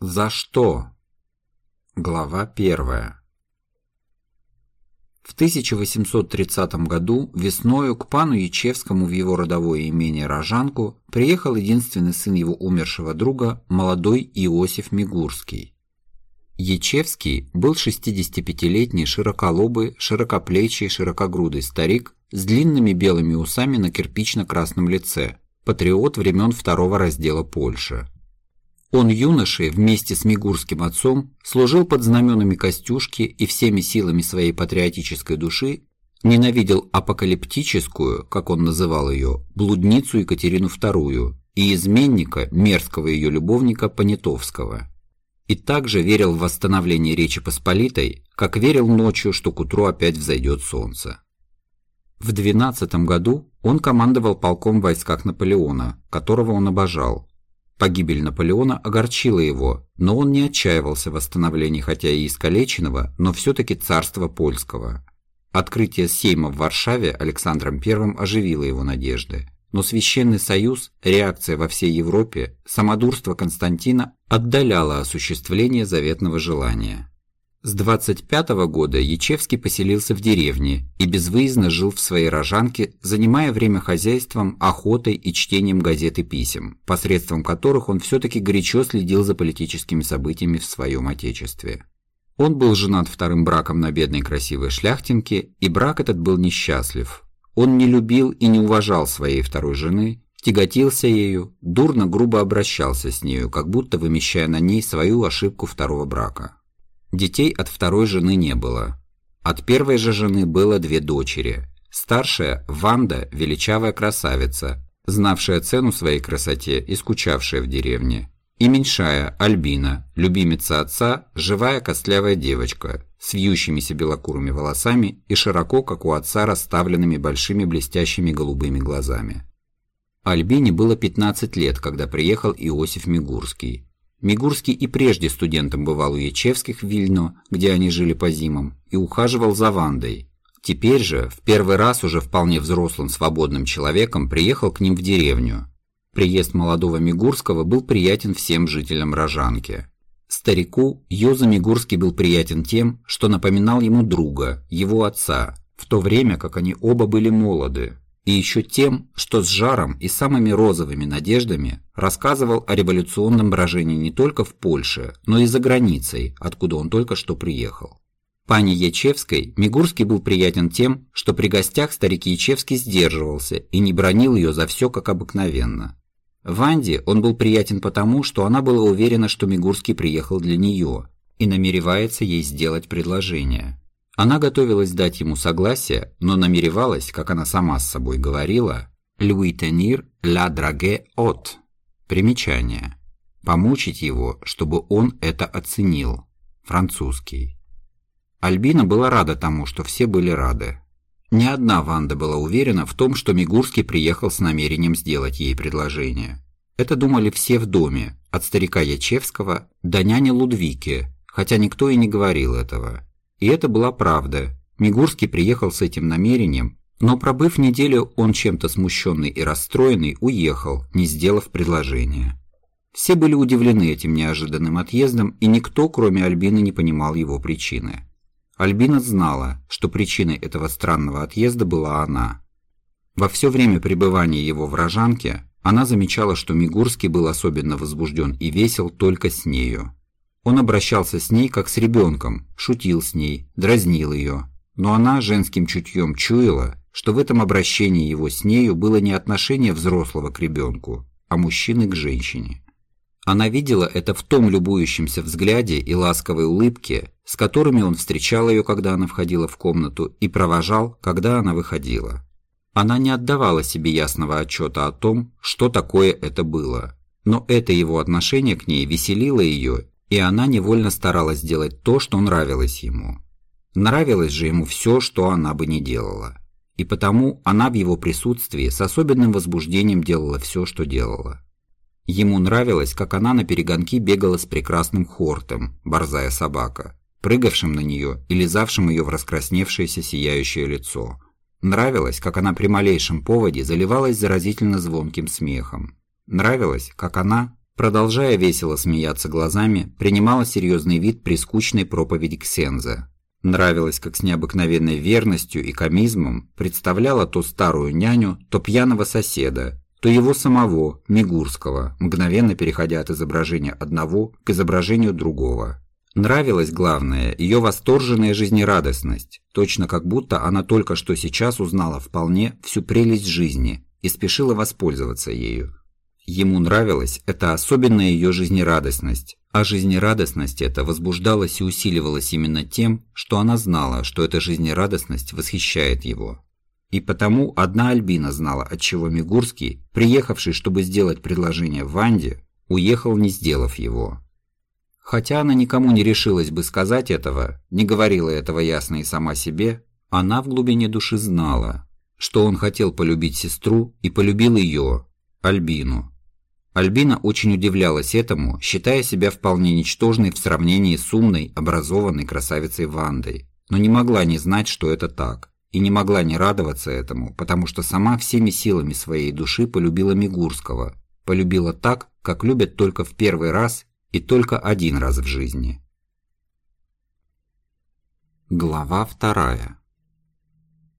За что? Глава первая. В 1830 году весною к пану Ячевскому в его родовое имение Рожанку приехал единственный сын его умершего друга, молодой Иосиф Мигурский. Ячевский был 65-летний широколобый, широкоплечий, широкогрудый старик с длинными белыми усами на кирпично-красном лице, патриот времен второго раздела Польши. Он юношей вместе с Мигурским отцом служил под знаменами Костюшки и всеми силами своей патриотической души ненавидел апокалиптическую, как он называл ее, блудницу Екатерину II и изменника, мерзкого ее любовника Понятовского. И также верил в восстановление Речи Посполитой, как верил ночью, что к утру опять взойдет солнце. В 12 году он командовал полком в войсках Наполеона, которого он обожал, Погибель Наполеона огорчила его, но он не отчаивался в восстановлении хотя и искалеченного, но все-таки царства польского. Открытие Сейма в Варшаве Александром I оживило его надежды. Но Священный Союз, реакция во всей Европе, самодурство Константина отдаляло осуществление заветного желания. С 25 -го года Ячевский поселился в деревне и безвыездно жил в своей рожанке, занимая время хозяйством, охотой и чтением газет и писем, посредством которых он все-таки горячо следил за политическими событиями в своем отечестве. Он был женат вторым браком на бедной красивой шляхтинке, и брак этот был несчастлив. Он не любил и не уважал своей второй жены, тяготился ею, дурно грубо обращался с нею, как будто вымещая на ней свою ошибку второго брака. Детей от второй жены не было. От первой же жены было две дочери. Старшая – Ванда, величавая красавица, знавшая цену своей красоте и скучавшая в деревне. И меньшая – Альбина, любимица отца, живая костлявая девочка, с вьющимися белокурыми волосами и широко, как у отца, расставленными большими блестящими голубыми глазами. Альбине было 15 лет, когда приехал Иосиф Мигурский. Мигурский и прежде студентом бывал у Ячевских в Вильно, где они жили по зимам, и ухаживал за Вандой. Теперь же, в первый раз уже вполне взрослым свободным человеком, приехал к ним в деревню. Приезд молодого Мигурского был приятен всем жителям Рожанки. Старику Йоза Мигурский был приятен тем, что напоминал ему друга, его отца, в то время как они оба были молоды, и еще тем, что с жаром и самыми розовыми надеждами рассказывал о революционном брожении не только в Польше, но и за границей, откуда он только что приехал. Пане Ячевской Мигурский был приятен тем, что при гостях старик Ячевский сдерживался и не бронил ее за все как обыкновенно. Ванде он был приятен потому, что она была уверена, что Мигурский приехал для нее и намеревается ей сделать предложение. Она готовилась дать ему согласие, но намеревалась, как она сама с собой говорила, «lui tenir la drague от» Примечание. Помучить его, чтобы он это оценил. Французский. Альбина была рада тому, что все были рады. Ни одна Ванда была уверена в том, что Мигурский приехал с намерением сделать ей предложение. Это думали все в доме, от старика Ячевского до няни Лудвики, хотя никто и не говорил этого. И это была правда. Мигурский приехал с этим намерением, но пробыв неделю, он чем-то смущенный и расстроенный уехал, не сделав предложения. Все были удивлены этим неожиданным отъездом, и никто, кроме Альбины, не понимал его причины. Альбина знала, что причиной этого странного отъезда была она. Во все время пребывания его в Рожанке она замечала, что Мигурский был особенно возбужден и весел только с нею. Он обращался с ней как с ребенком, шутил с ней, дразнил ее. Но она женским чутьем чуяла, что в этом обращении его с нею было не отношение взрослого к ребенку, а мужчины к женщине. Она видела это в том любующемся взгляде и ласковой улыбке, с которыми он встречал ее, когда она входила в комнату, и провожал, когда она выходила. Она не отдавала себе ясного отчета о том, что такое это было. Но это его отношение к ней веселило ее и она невольно старалась сделать то, что нравилось ему. Нравилось же ему все, что она бы не делала. И потому она в его присутствии с особенным возбуждением делала все, что делала. Ему нравилось, как она на перегонки бегала с прекрасным хортом, борзая собака, прыгавшим на нее и лизавшим ее в раскрасневшееся сияющее лицо. Нравилось, как она при малейшем поводе заливалась заразительно звонким смехом. Нравилось, как она, продолжая весело смеяться глазами, принимала серьезный вид при скучной проповеди Ксенза. Нравилось, как с необыкновенной верностью и комизмом представляла то старую няню, то пьяного соседа, то его самого, Мигурского, мгновенно переходя от изображения одного к изображению другого. Нравилась, главное, ее восторженная жизнерадостность, точно как будто она только что сейчас узнала вполне всю прелесть жизни и спешила воспользоваться ею. Ему нравилась эта особенная ее жизнерадостность, а жизнерадостность эта возбуждалась и усиливалась именно тем, что она знала, что эта жизнерадостность восхищает его. И потому одна Альбина знала, отчего Мигурский, приехавший, чтобы сделать предложение Ванде, уехал, не сделав его. Хотя она никому не решилась бы сказать этого, не говорила этого ясно и сама себе, она в глубине души знала, что он хотел полюбить сестру и полюбил ее, Альбину. Альбина очень удивлялась этому, считая себя вполне ничтожной в сравнении с умной, образованной красавицей Вандой, но не могла не знать, что это так, и не могла не радоваться этому, потому что сама всеми силами своей души полюбила Мигурского, полюбила так, как любят только в первый раз и только один раз в жизни. Глава вторая.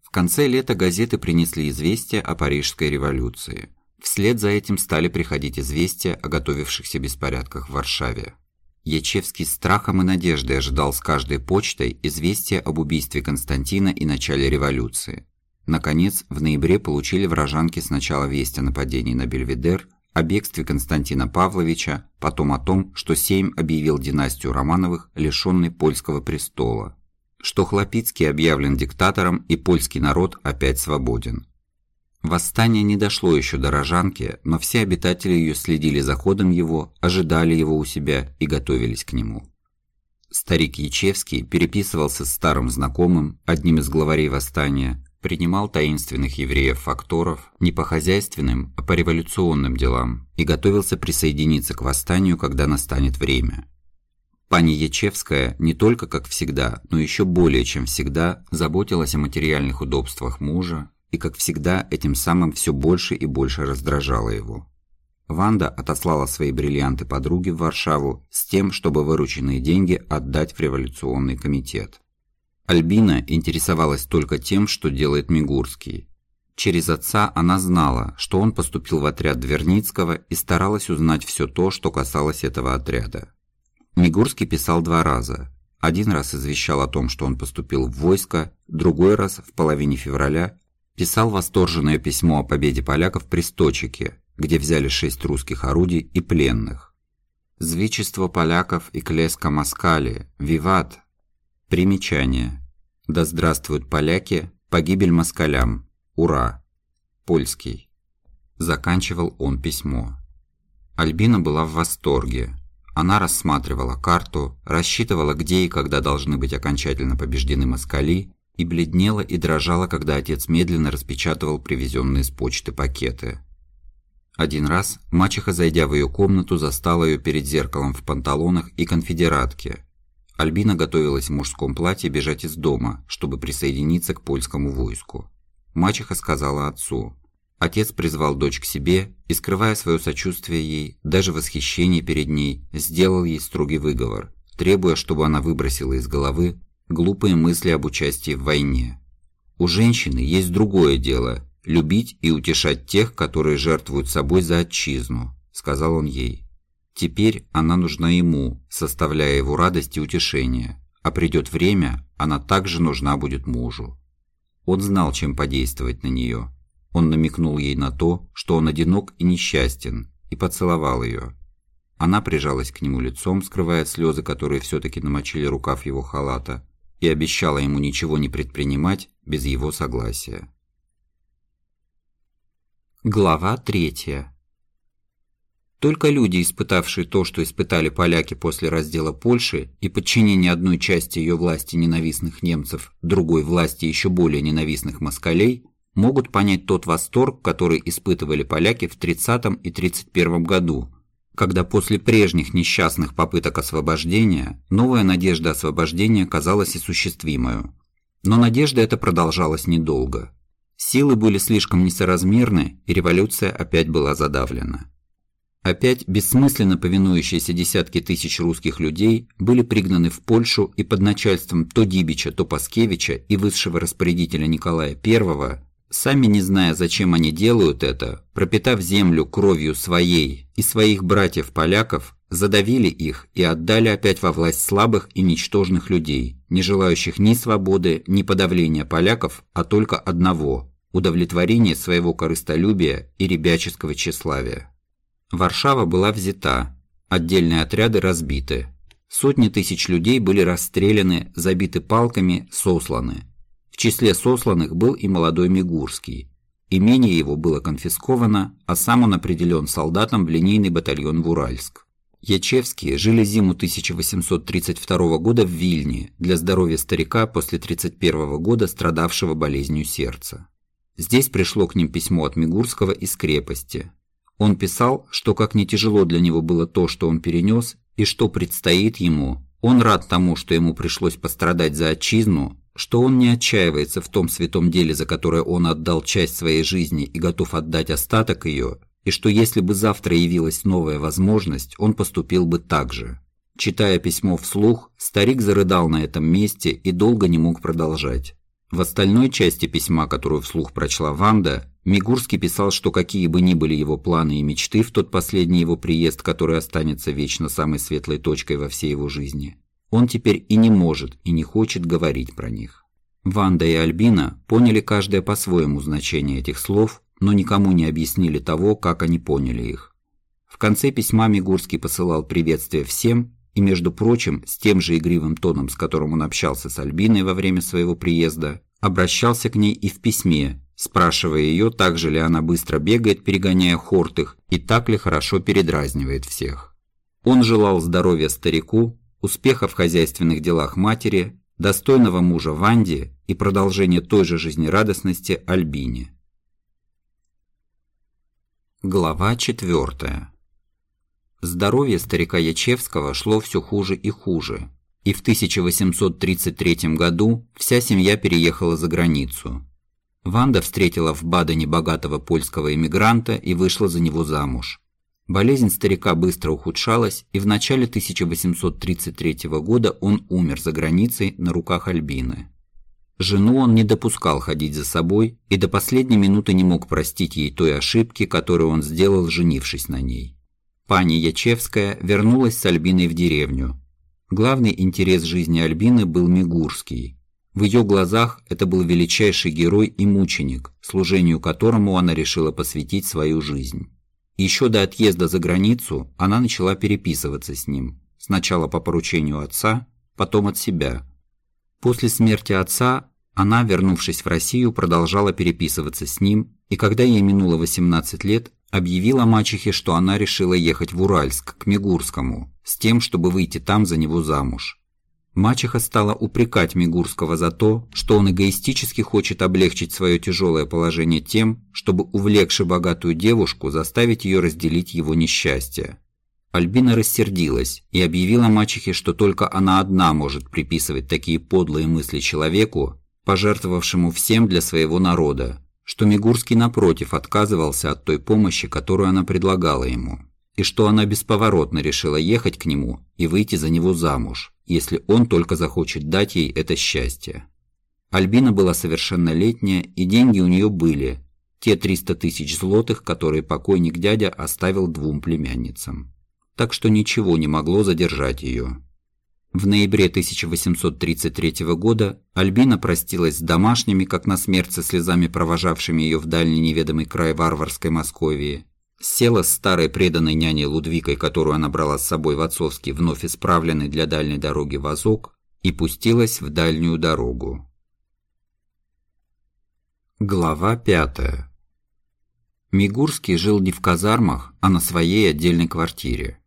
В конце лета газеты принесли известие о Парижской революции. Вслед за этим стали приходить известия о готовившихся беспорядках в Варшаве. Ячевский страхом и надеждой ожидал с каждой почтой известия об убийстве Константина и начале революции. Наконец, в ноябре получили вражанки сначала весть о нападении на Бельведер, о бегстве Константина Павловича, потом о том, что Сейм объявил династию Романовых лишенной польского престола, что Хлопицкий объявлен диктатором и польский народ опять свободен. Восстание не дошло еще до Рожанки, но все обитатели ее следили за ходом его, ожидали его у себя и готовились к нему. Старик Ячевский переписывался с старым знакомым, одним из главарей восстания, принимал таинственных евреев-факторов не по хозяйственным, а по революционным делам и готовился присоединиться к восстанию, когда настанет время. Пани Ячевская не только, как всегда, но еще более, чем всегда, заботилась о материальных удобствах мужа и, как всегда, этим самым все больше и больше раздражала его. Ванда отослала свои бриллианты подруге в Варшаву с тем, чтобы вырученные деньги отдать в революционный комитет. Альбина интересовалась только тем, что делает Мигурский. Через отца она знала, что он поступил в отряд Дверницкого и старалась узнать все то, что касалось этого отряда. Мигурский писал два раза. Один раз извещал о том, что он поступил в войско, другой раз, в половине февраля, писал восторженное письмо о победе поляков при Сточике, где взяли шесть русских орудий и пленных. «Звичество поляков и клеска Москали, виват, Примечание. Да здравствуют поляки, погибель москалям. Ура! Польский. Заканчивал он письмо. Альбина была в восторге. Она рассматривала карту, рассчитывала, где и когда должны быть окончательно побеждены москали, и бледнела и дрожала, когда отец медленно распечатывал привезенные с почты пакеты. Один раз мачеха, зайдя в ее комнату, застала ее перед зеркалом в панталонах и конфедератке, Альбина готовилась в мужском платье бежать из дома, чтобы присоединиться к польскому войску. Мачеха сказала отцу. Отец призвал дочь к себе и, скрывая свое сочувствие ей, даже восхищение перед ней, сделал ей строгий выговор, требуя, чтобы она выбросила из головы глупые мысли об участии в войне. У женщины есть другое дело – любить и утешать тех, которые жертвуют собой за отчизну, сказал он ей. Теперь она нужна ему, составляя его радость и утешение, а придет время, она также нужна будет мужу. Он знал, чем подействовать на нее. Он намекнул ей на то, что он одинок и несчастен, и поцеловал ее. Она прижалась к нему лицом, скрывая слезы, которые все-таки намочили рукав его халата, и обещала ему ничего не предпринимать без его согласия. Глава третья. Только люди, испытавшие то, что испытали поляки после раздела Польши и подчинения одной части ее власти ненавистных немцев, другой власти еще более ненавистных москалей, могут понять тот восторг, который испытывали поляки в 30 и 31 году, когда после прежних несчастных попыток освобождения новая надежда освобождения казалась осуществимой. Но надежда эта продолжалась недолго. Силы были слишком несоразмерны, и революция опять была задавлена. Опять бессмысленно повинующиеся десятки тысяч русских людей были пригнаны в Польшу и под начальством то Дибича, то Паскевича и высшего распорядителя Николая I, сами не зная, зачем они делают это, пропитав землю кровью своей и своих братьев-поляков, задавили их и отдали опять во власть слабых и ничтожных людей, не желающих ни свободы, ни подавления поляков, а только одного – удовлетворения своего корыстолюбия и ребяческого тщеславия. Варшава была взята, отдельные отряды разбиты. Сотни тысяч людей были расстреляны, забиты палками, сосланы. В числе сосланных был и молодой Мигурский. Имение его было конфисковано, а сам он определен солдатом в линейный батальон в Уральск. Ячевские жили зиму 1832 года в Вильне для здоровья старика после 31 года, страдавшего болезнью сердца. Здесь пришло к ним письмо от Мигурского из крепости, он писал, что как не тяжело для него было то, что он перенес, и что предстоит ему. Он рад тому, что ему пришлось пострадать за отчизну, что он не отчаивается в том святом деле, за которое он отдал часть своей жизни и готов отдать остаток ее, и что если бы завтра явилась новая возможность, он поступил бы так же. Читая письмо вслух, старик зарыдал на этом месте и долго не мог продолжать. В остальной части письма, которую вслух прочла Ванда, Мигурский писал, что какие бы ни были его планы и мечты в тот последний его приезд, который останется вечно самой светлой точкой во всей его жизни, он теперь и не может, и не хочет говорить про них. Ванда и Альбина поняли каждое по-своему значение этих слов, но никому не объяснили того, как они поняли их. В конце письма Мигурский посылал приветствие всем, и, между прочим, с тем же игривым тоном, с которым он общался с Альбиной во время своего приезда, обращался к ней и в письме, спрашивая ее, так же ли она быстро бегает, перегоняя хортых, и так ли хорошо передразнивает всех. Он желал здоровья старику, успеха в хозяйственных делах матери, достойного мужа Ванде и продолжения той же жизнерадостности Альбине. Глава 4. Здоровье старика Ячевского шло все хуже и хуже, и в 1833 году вся семья переехала за границу, Ванда встретила в Бадене богатого польского эмигранта и вышла за него замуж. Болезнь старика быстро ухудшалась, и в начале 1833 года он умер за границей на руках Альбины. Жену он не допускал ходить за собой и до последней минуты не мог простить ей той ошибки, которую он сделал, женившись на ней. Пани Ячевская вернулась с Альбиной в деревню. Главный интерес жизни Альбины был Мигурский. В ее глазах это был величайший герой и мученик, служению которому она решила посвятить свою жизнь. Еще до отъезда за границу она начала переписываться с ним, сначала по поручению отца, потом от себя. После смерти отца она, вернувшись в Россию, продолжала переписываться с ним, и когда ей минуло 18 лет, объявила мачехе, что она решила ехать в Уральск, к Мигурскому, с тем, чтобы выйти там за него замуж. Мачеха стала упрекать Мигурского за то, что он эгоистически хочет облегчить свое тяжелое положение тем, чтобы, увлекши богатую девушку, заставить ее разделить его несчастье. Альбина рассердилась и объявила мачехе, что только она одна может приписывать такие подлые мысли человеку, пожертвовавшему всем для своего народа, что Мигурский, напротив, отказывался от той помощи, которую она предлагала ему, и что она бесповоротно решила ехать к нему и выйти за него замуж если он только захочет дать ей это счастье. Альбина была совершеннолетняя, и деньги у нее были, те 300 тысяч злотых, которые покойник дядя оставил двум племянницам. Так что ничего не могло задержать ее. В ноябре 1833 года Альбина простилась с домашними, как на смерть со слезами провожавшими ее в дальний неведомый край варварской Московии, села с старой преданной няней Лудвикой, которую она брала с собой в отцовский вновь исправленный для дальней дороги вазок, и пустилась в дальнюю дорогу. Глава пятая. Мигурский жил не в казармах, а на своей отдельной квартире.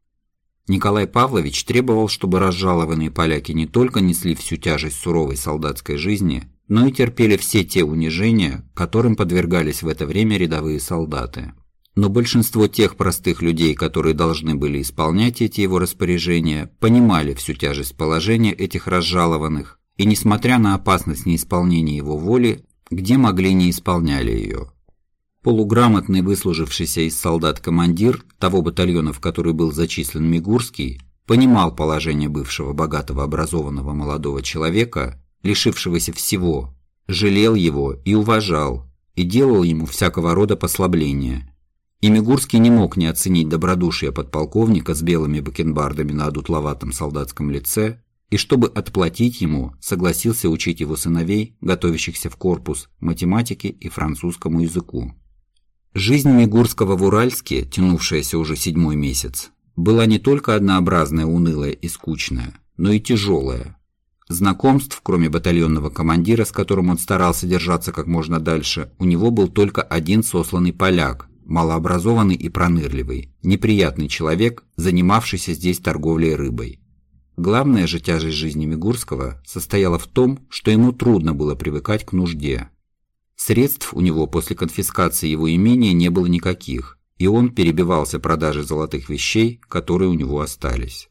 Николай Павлович требовал, чтобы разжалованные поляки не только несли всю тяжесть суровой солдатской жизни, но и терпели все те унижения, которым подвергались в это время рядовые солдаты. Но большинство тех простых людей, которые должны были исполнять эти его распоряжения, понимали всю тяжесть положения этих разжалованных, и несмотря на опасность неисполнения его воли, где могли не исполняли ее. Полуграмотный выслужившийся из солдат командир того батальона, в который был зачислен Мигурский, понимал положение бывшего богатого образованного молодого человека, лишившегося всего, жалел его и уважал, и делал ему всякого рода послабления. И Мигурский не мог не оценить добродушие подполковника с белыми бакенбардами на одутловатом солдатском лице, и чтобы отплатить ему, согласился учить его сыновей, готовящихся в корпус, математике и французскому языку. Жизнь Мигурского в Уральске, тянувшаяся уже седьмой месяц, была не только однообразная, унылая и скучная, но и тяжелая. Знакомств, кроме батальонного командира, с которым он старался держаться как можно дальше, у него был только один сосланный поляк, малообразованный и пронырливый, неприятный человек, занимавшийся здесь торговлей рыбой. Главная же тяжесть жизни Мигурского состояла в том, что ему трудно было привыкать к нужде. Средств у него после конфискации его имения не было никаких, и он перебивался продажей золотых вещей, которые у него остались.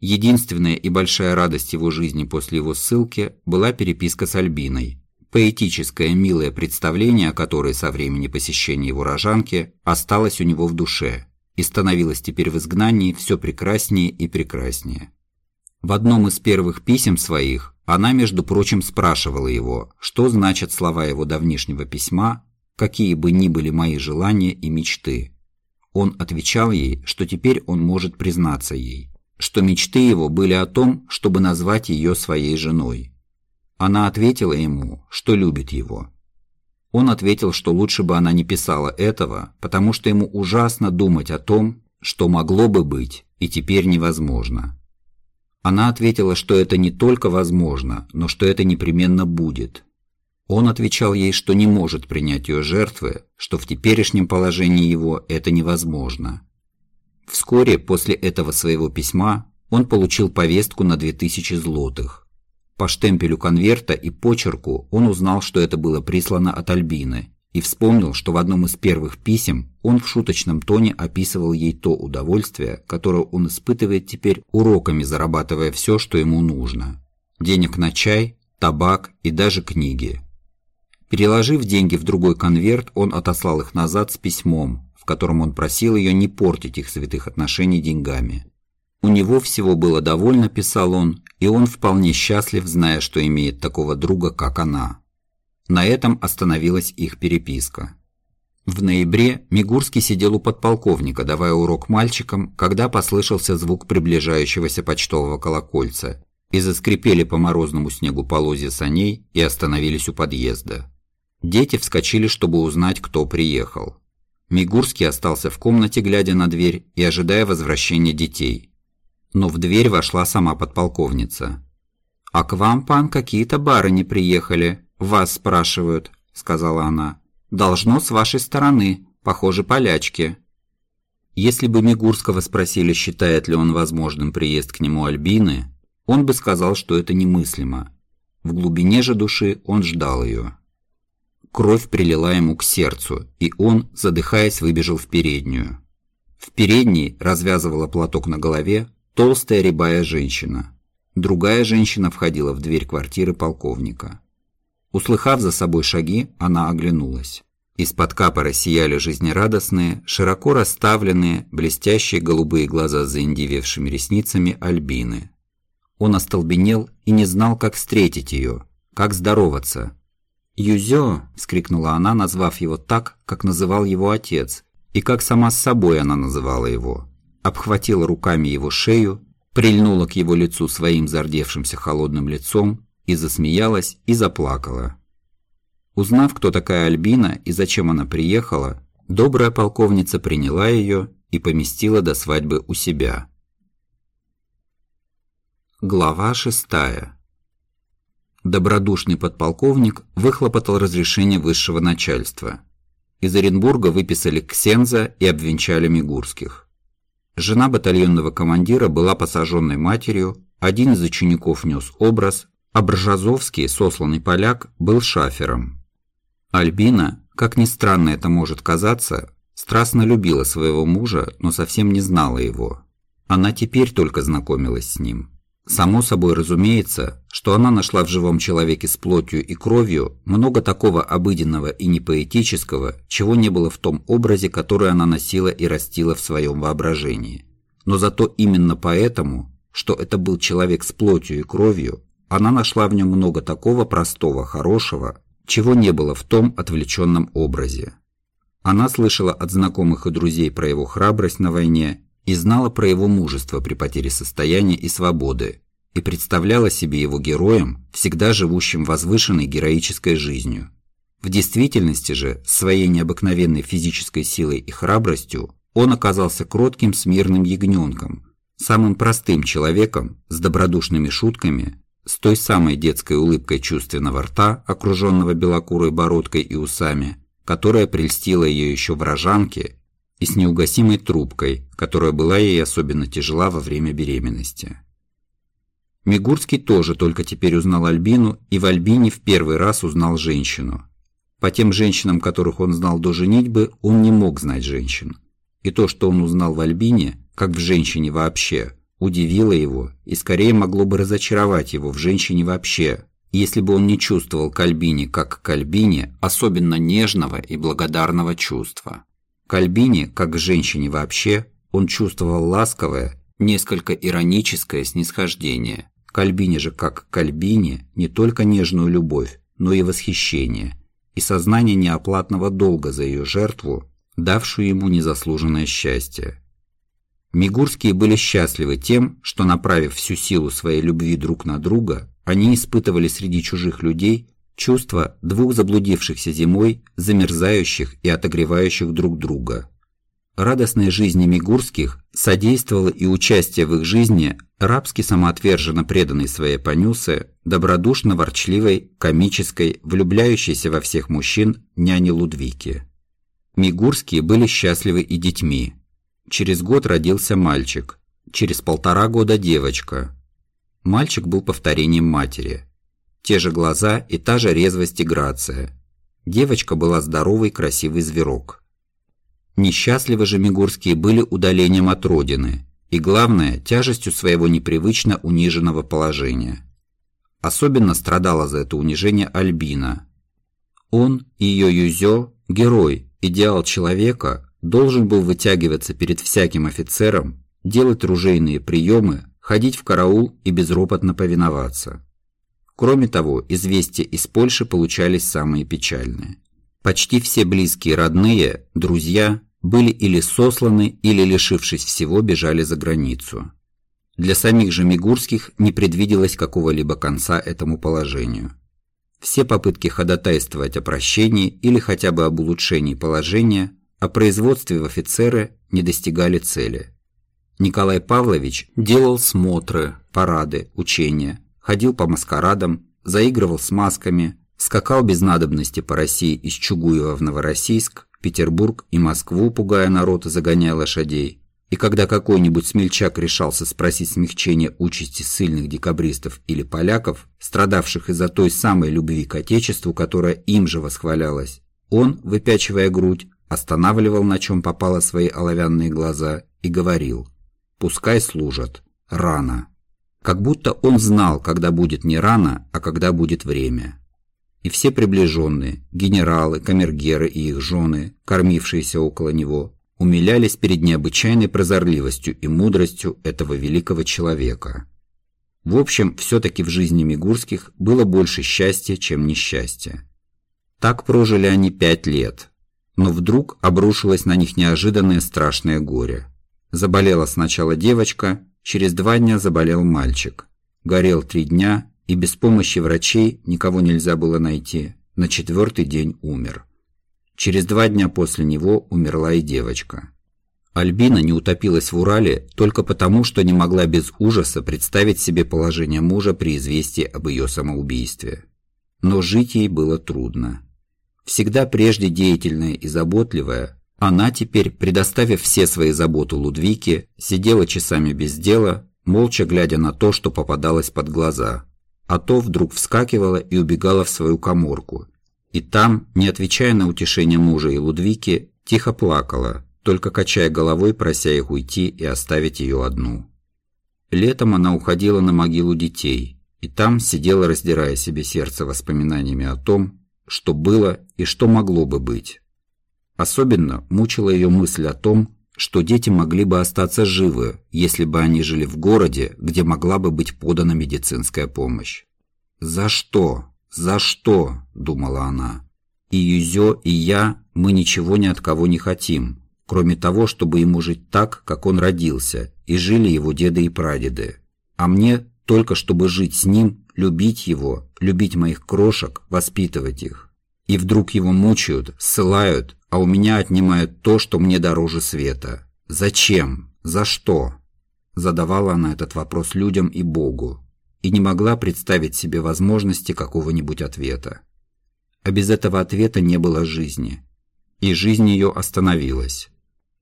Единственная и большая радость его жизни после его ссылки была переписка с Альбиной, поэтическое милое представление, которое со времени посещения его рожанки осталось у него в душе и становилось теперь в изгнании все прекраснее и прекраснее. В одном из первых писем своих она, между прочим, спрашивала его, что значат слова его давнишнего письма, какие бы ни были мои желания и мечты. Он отвечал ей, что теперь он может признаться ей, что мечты его были о том, чтобы назвать ее своей женой. Она ответила ему, что любит его. Он ответил, что лучше бы она не писала этого, потому что ему ужасно думать о том, что могло бы быть и теперь невозможно. Она ответила, что это не только возможно, но что это непременно будет. Он отвечал ей, что не может принять ее жертвы, что в теперешнем положении его это невозможно. Вскоре после этого своего письма он получил повестку на 2000 злотых. По штемпелю конверта и почерку он узнал, что это было прислано от Альбины, и вспомнил, что в одном из первых писем он в шуточном тоне описывал ей то удовольствие, которое он испытывает теперь уроками, зарабатывая все, что ему нужно. Денег на чай, табак и даже книги. Переложив деньги в другой конверт, он отослал их назад с письмом, в котором он просил ее не портить их святых отношений деньгами. У него всего было довольно, писал он, и он вполне счастлив, зная, что имеет такого друга, как она. На этом остановилась их переписка. В ноябре Мигурский сидел у подполковника, давая урок мальчикам, когда послышался звук приближающегося почтового колокольца, и заскрипели по морозному снегу полозья саней и остановились у подъезда. Дети вскочили, чтобы узнать, кто приехал. Мигурский остался в комнате, глядя на дверь и ожидая возвращения детей. Но в дверь вошла сама подполковница. «А к вам, пан, какие-то барыни приехали», «Вас спрашивают», — сказала она. «Должно с вашей стороны, похоже, полячки». Если бы Мигурского спросили, считает ли он возможным приезд к нему Альбины, он бы сказал, что это немыслимо. В глубине же души он ждал ее. Кровь прилила ему к сердцу, и он, задыхаясь, выбежал в переднюю. В передней развязывала платок на голове толстая рябая женщина. Другая женщина входила в дверь квартиры полковника. Услыхав за собой шаги, она оглянулась. Из-под капора сияли жизнерадостные, широко расставленные, блестящие голубые глаза с заиндивевшими ресницами Альбины. Он остолбенел и не знал, как встретить ее, как здороваться. «Юзё!» – вскрикнула она, назвав его так, как называл его отец, и как сама с собой она называла его. Обхватила руками его шею, прильнула к его лицу своим зардевшимся холодным лицом и засмеялась, и заплакала. Узнав, кто такая Альбина и зачем она приехала, добрая полковница приняла ее и поместила до свадьбы у себя. Глава шестая. Добродушный подполковник выхлопотал разрешение высшего начальства. Из Оренбурга выписали Ксенза и обвенчали Мигурских. Жена батальонного командира была посаженной матерью, один из учеников нес образ, а Бржазовский, сосланный поляк, был шафером. Альбина, как ни странно это может казаться, страстно любила своего мужа, но совсем не знала его. Она теперь только знакомилась с ним. Само собой разумеется, что она нашла в живом человеке с плотью и кровью много такого обыденного и непоэтического, чего не было в том образе, который она носила и растила в своем воображении. Но зато именно поэтому, что это был человек с плотью и кровью, она нашла в нем много такого простого, хорошего, чего не было в том отвлеченном образе. Она слышала от знакомых и друзей про его храбрость на войне и знала про его мужество при потере состояния и свободы, и представляла себе его героем, всегда живущим возвышенной героической жизнью. В действительности же, своей необыкновенной физической силой и храбростью, он оказался кротким смирным ягненком, самым простым человеком с добродушными шутками, с той самой детской улыбкой чувственного рта, окруженного белокурой бородкой и усами, которая прельстила ее еще в рожанке и с неугасимой трубкой, которая была ей особенно тяжела во время беременности. Мигурский тоже только теперь узнал Альбину, и в Альбине в первый раз узнал женщину. По тем женщинам, которых он знал до женитьбы, он не мог знать женщин. И то, что он узнал в Альбине, как в женщине вообще, удивило его и скорее могло бы разочаровать его в женщине вообще, если бы он не чувствовал к Альбине как к Альбине особенно нежного и благодарного чувства. К Альбине, как к женщине вообще, он чувствовал ласковое, несколько ироническое снисхождение. К Альбине же, как к Альбине, не только нежную любовь, но и восхищение, и сознание неоплатного долга за ее жертву, давшую ему незаслуженное счастье. Мигурские были счастливы тем, что, направив всю силу своей любви друг на друга, они испытывали среди чужих людей чувство двух заблудившихся зимой, замерзающих и отогревающих друг друга. Радостной жизни Мигурских содействовало и участие в их жизни рабски самоотверженно преданной своей Панюсе, добродушно ворчливой, комической, влюбляющейся во всех мужчин няни Лудвики. Мигурские были счастливы и детьми. Через год родился мальчик, через полтора года девочка. Мальчик был повторением матери – те же глаза и та же резвость и грация. Девочка была здоровый, красивый зверок. Несчастливы же Мигурские были удалением от родины и, главное, тяжестью своего непривычно униженного положения. Особенно страдала за это унижение Альбина. Он, ее Юзё, герой, идеал человека, должен был вытягиваться перед всяким офицером, делать ружейные приемы, ходить в караул и безропотно повиноваться. Кроме того, известия из Польши получались самые печальные. Почти все близкие родные, друзья, были или сосланы, или, лишившись всего, бежали за границу. Для самих же Мигурских не предвиделось какого-либо конца этому положению. Все попытки ходатайствовать о прощении или хотя бы об улучшении положения, о производстве в офицеры не достигали цели. Николай Павлович делал смотры, парады, учения – ходил по маскарадам, заигрывал с масками, скакал без надобности по России из Чугуева в Новороссийск, Петербург и Москву, пугая народ и загоняя лошадей. И когда какой-нибудь смельчак решался спросить смягчение участи сильных декабристов или поляков, страдавших из-за той самой любви к Отечеству, которая им же восхвалялась, он, выпячивая грудь, останавливал на чем попало свои оловянные глаза и говорил «Пускай служат. Рано». Как будто он знал, когда будет не рано, а когда будет время. И все приближенные, генералы, камергеры и их жены, кормившиеся около него, умилялись перед необычайной прозорливостью и мудростью этого великого человека. В общем, все-таки в жизни Мигурских было больше счастья, чем несчастья. Так прожили они пять лет, но вдруг обрушилось на них неожиданное страшное горе. Заболела сначала девочка, Через два дня заболел мальчик. Горел три дня, и без помощи врачей никого нельзя было найти. На четвертый день умер. Через два дня после него умерла и девочка. Альбина не утопилась в Урале только потому, что не могла без ужаса представить себе положение мужа при известии об ее самоубийстве. Но жить ей было трудно. Всегда прежде деятельная и заботливая, она теперь, предоставив все свои заботы Лудвике, сидела часами без дела, молча глядя на то, что попадалось под глаза, а то вдруг вскакивала и убегала в свою коморку. И там, не отвечая на утешение мужа и Лудвики, тихо плакала, только качая головой, прося их уйти и оставить ее одну. Летом она уходила на могилу детей, и там сидела, раздирая себе сердце воспоминаниями о том, что было и что могло бы быть. Особенно мучила ее мысль о том, что дети могли бы остаться живы, если бы они жили в городе, где могла бы быть подана медицинская помощь. «За что? За что?» – думала она. «И Юзё, и я, мы ничего ни от кого не хотим, кроме того, чтобы ему жить так, как он родился, и жили его деды и прадеды. А мне только чтобы жить с ним, любить его, любить моих крошек, воспитывать их. И вдруг его мучают, ссылают, а у меня отнимают то, что мне дороже света. Зачем? За что? Задавала она этот вопрос людям и Богу, и не могла представить себе возможности какого-нибудь ответа. А без этого ответа не было жизни, и жизнь ее остановилась.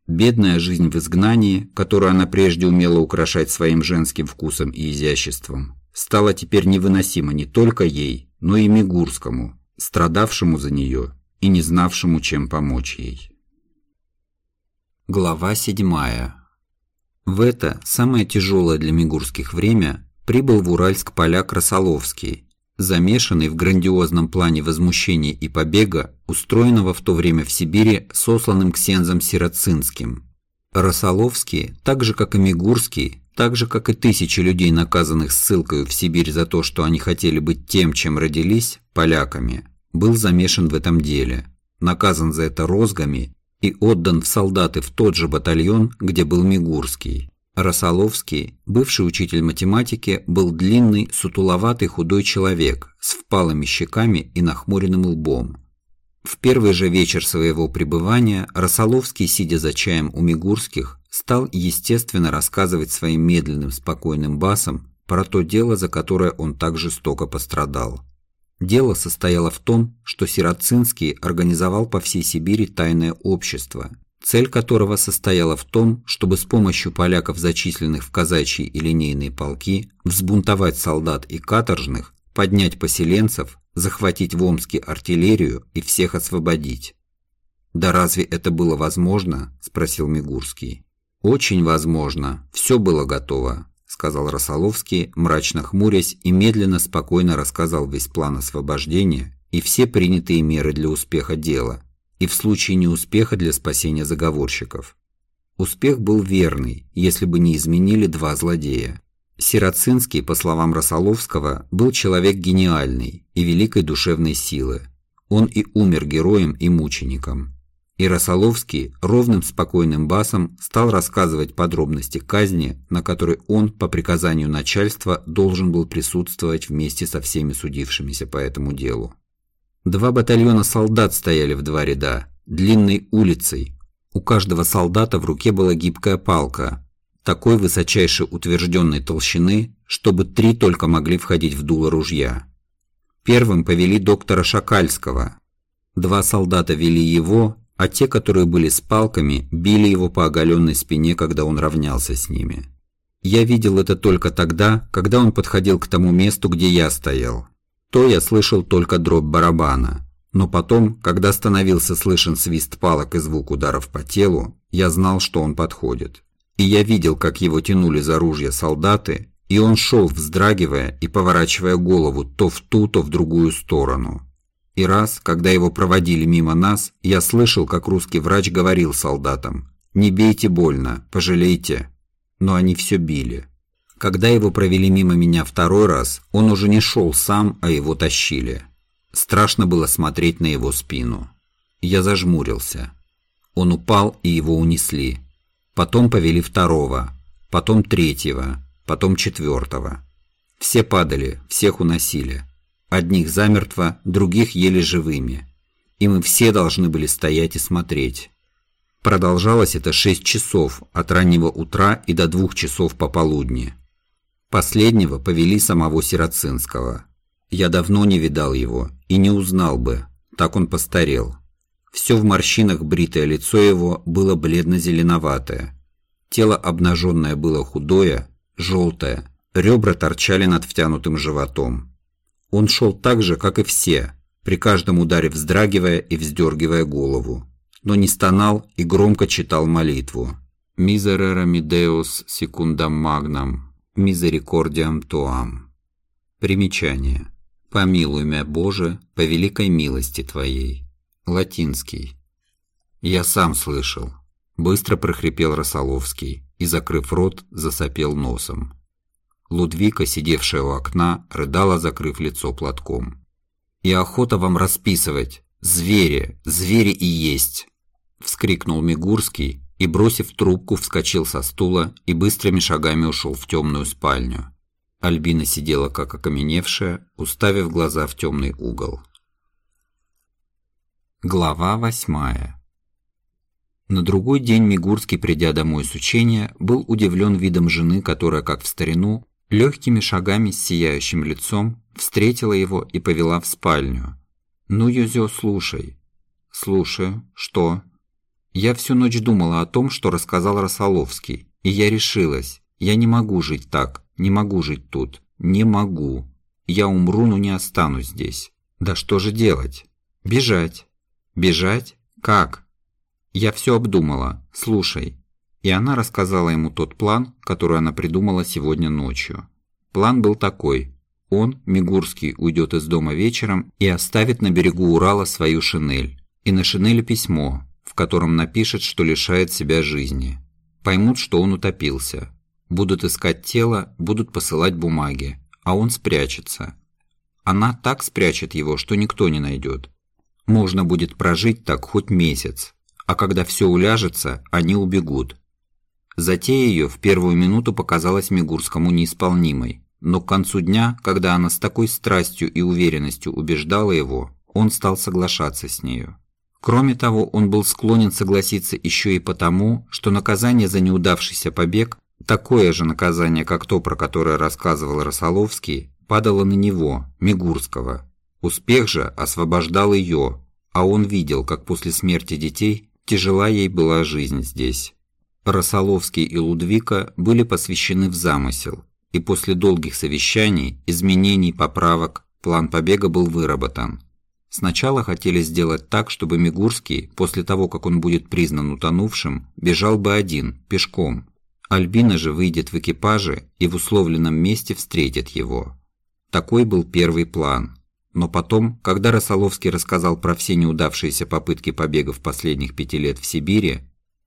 Бедная жизнь в изгнании, которую она прежде умела украшать своим женским вкусом и изяществом, стала теперь невыносима не только ей, но и Мигурскому, страдавшему за нее и не знавшему, чем помочь ей. Глава 7. В это самое тяжелое для мигурских время прибыл в Уральск поляк Росоловский, замешанный в грандиозном плане возмущения и побега, устроенного в то время в Сибири сосланным ксензом Сирацинским. Росоловский, так же как и Мигурский, так же как и тысячи людей, наказанных ссылкой в Сибирь за то, что они хотели быть тем, чем родились, поляками, был замешан в этом деле, наказан за это розгами и отдан в солдаты в тот же батальон, где был Мигурский. Росоловский, бывший учитель математики, был длинный, сутуловатый худой человек с впалыми щеками и нахмуренным лбом. В первый же вечер своего пребывания Росоловский, сидя за чаем у Мигурских, стал естественно рассказывать своим медленным спокойным басом про то дело, за которое он так жестоко пострадал. Дело состояло в том, что Сирацинский организовал по всей Сибири тайное общество, цель которого состояла в том, чтобы с помощью поляков, зачисленных в казачьи и линейные полки, взбунтовать солдат и каторжных, поднять поселенцев, захватить в Омске артиллерию и всех освободить. «Да разве это было возможно?» – спросил Мигурский. «Очень возможно. Все было готово. – сказал Росоловский, мрачно хмурясь и медленно, спокойно рассказал весь план освобождения и все принятые меры для успеха дела, и в случае неуспеха для спасения заговорщиков. Успех был верный, если бы не изменили два злодея. Сирацинский, по словам Росоловского, был человек гениальный и великой душевной силы. Он и умер героем и мучеником. И Росоловский ровным спокойным басом стал рассказывать подробности казни, на которой он, по приказанию начальства, должен был присутствовать вместе со всеми судившимися по этому делу. Два батальона солдат стояли в два ряда, длинной улицей. У каждого солдата в руке была гибкая палка, такой высочайшей утвержденной толщины, чтобы три только могли входить в дуло ружья. Первым повели доктора Шакальского. Два солдата вели его, а те, которые были с палками, били его по оголенной спине, когда он равнялся с ними. Я видел это только тогда, когда он подходил к тому месту, где я стоял. То я слышал только дробь барабана. Но потом, когда становился слышен свист палок и звук ударов по телу, я знал, что он подходит. И я видел, как его тянули за ружья солдаты, и он шел, вздрагивая и поворачивая голову то в ту, то в другую сторону. И раз, когда его проводили мимо нас, я слышал, как русский врач говорил солдатам «Не бейте больно, пожалейте». Но они все били. Когда его провели мимо меня второй раз, он уже не шел сам, а его тащили. Страшно было смотреть на его спину. Я зажмурился. Он упал, и его унесли. Потом повели второго, потом третьего, потом четвертого. Все падали, всех уносили. Одних замертво, других еле живыми. И мы все должны были стоять и смотреть. Продолжалось это шесть часов от раннего утра и до двух часов пополудни. Последнего повели самого Сирацинского. Я давно не видал его и не узнал бы, так он постарел. Все в морщинах бритое лицо его было бледно-зеленоватое. Тело обнаженное было худое, желтое, ребра торчали над втянутым животом. Он шел так же, как и все, при каждом ударе вздрагивая и вздергивая голову, но не стонал и громко читал молитву. «Мизерера мидеус секундам магнам, Мизерикордиам туам. Примечание. Помилуй меня, Боже, по великой милости Твоей. Латинский. Я сам слышал. Быстро прохрипел Росоловский и, закрыв рот, засопел носом. Лудвика, сидевшая у окна, рыдала, закрыв лицо платком. «И охота вам расписывать! Звери! Звери и есть!» Вскрикнул Мигурский и, бросив трубку, вскочил со стула и быстрыми шагами ушел в темную спальню. Альбина сидела как окаменевшая, уставив глаза в темный угол. Глава восьмая На другой день Мигурский, придя домой с учения, был удивлен видом жены, которая, как в старину, легкими шагами с сияющим лицом встретила его и повела в спальню. «Ну, Юзё, слушай». «Слушаю. Что?» Я всю ночь думала о том, что рассказал Росоловский, и я решилась. Я не могу жить так, не могу жить тут, не могу. Я умру, но не останусь здесь. Да что же делать? Бежать. Бежать? Как? Я все обдумала. Слушай. И она рассказала ему тот план, который она придумала сегодня ночью. План был такой. Он, Мигурский, уйдет из дома вечером и оставит на берегу Урала свою шинель. И на шинели письмо, в котором напишет, что лишает себя жизни. Поймут, что он утопился. Будут искать тело, будут посылать бумаги, а он спрячется. Она так спрячет его, что никто не найдет. Можно будет прожить так хоть месяц, а когда все уляжется, они убегут. Затея ее в первую минуту показалась Мигурскому неисполнимой, но к концу дня, когда она с такой страстью и уверенностью убеждала его, он стал соглашаться с нею. Кроме того, он был склонен согласиться еще и потому, что наказание за неудавшийся побег, такое же наказание, как то, про которое рассказывал Росоловский, падало на него, Мигурского. Успех же освобождал ее, а он видел, как после смерти детей тяжела ей была жизнь здесь. Росоловский и Лудвика были посвящены в замысел, и после долгих совещаний, изменений, поправок, план побега был выработан – Сначала хотели сделать так, чтобы Мигурский, после того, как он будет признан утонувшим, бежал бы один, пешком. Альбина же выйдет в экипаже и в условленном месте встретит его. Такой был первый план. Но потом, когда Росоловский рассказал про все неудавшиеся попытки побега в последних пяти лет в Сибири,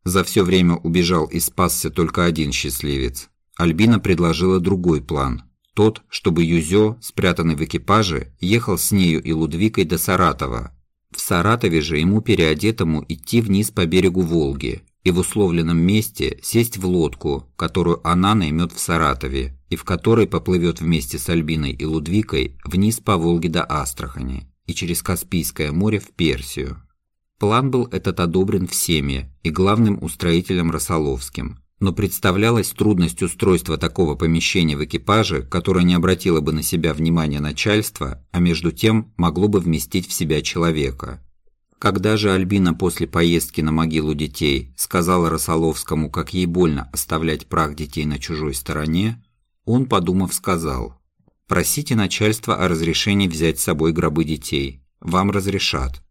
за все время убежал и спасся только один счастливец, Альбина предложила другой план – тот, чтобы Юзё, спрятанный в экипаже, ехал с нею и Лудвикой до Саратова. В Саратове же ему переодетому идти вниз по берегу Волги и в условленном месте сесть в лодку, которую она наймет в Саратове и в которой поплывет вместе с Альбиной и Лудвикой вниз по Волге до Астрахани и через Каспийское море в Персию. План был этот одобрен всеми и главным устроителем Росоловским, но представлялась трудность устройства такого помещения в экипаже, которое не обратило бы на себя внимания начальства, а между тем могло бы вместить в себя человека. Когда же Альбина после поездки на могилу детей сказала Росоловскому, как ей больно оставлять прах детей на чужой стороне, он, подумав, сказал «Просите начальство о разрешении взять с собой гробы детей. Вам разрешат».